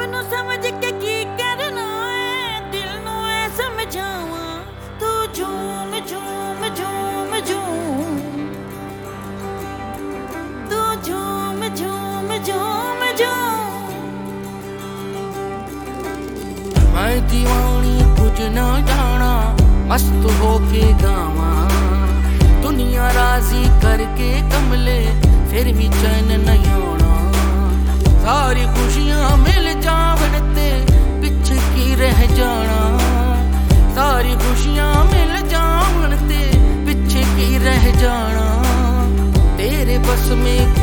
ਰੱਬ ਨੂੰ ਸਮਝ ਕੇ ਕੀ ਕਰਨਾ ਏ? ਦਿਲ ਨੂੰ ਐ ਸਮਝਾਵਾਂ। ਤੂੰ ਝੂਮ ਝੂਮ ਝੂਮ ਝੂਮ। ਤੂੰ ਝੂਮ ਝੂਮ ਝੂਮ ਝੂਮ। ਮੈਂ دیਵਾਨੀ ਕੁਝ ਨਾ ਜਾਣਾ, ਮਸਤ ਹੋ ਕੇ ਗਾਵਾਂ। ਦੁਨੀਆ ਰਾਜ਼ੀ ਕਰਕੇ ਕਮਲੇ, ਫਿਰ ਵੀ ਚੈਨ ਨਹੀਂ ਆਉਣਾ। ਸਾਰੀ ਖੁਸ਼ੀਆਂ ਤੇਰੇ ਬਸ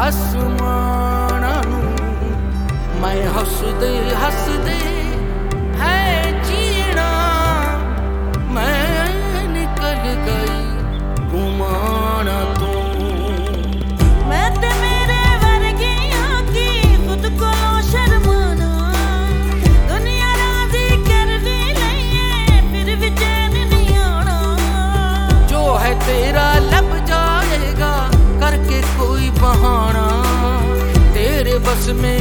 ਅਸਮਾਨਾਂ ਨੂੰ ਮੈਂ ਹੱਸਦੇ ਹੱਸਦੇ ਹੈ ਜੀਣਾ ਮੈਂ ਨਿਕਲ ਗਈ ਗੁਮਾਨਾ ਮੈਂ ਤੇ ਮੇਰੇ ਵਰਗਿਆਂ ਕੀ ਸ਼ਰਮਾਨਾ ਦੁਨੀਆ ਰਾਜ਼ੀ ਕਰ ਫਿਰ ਵੀ ਚੈਨ ਨਹੀਂ ਜੋ ਹੈ ਤੇਰਾ to me.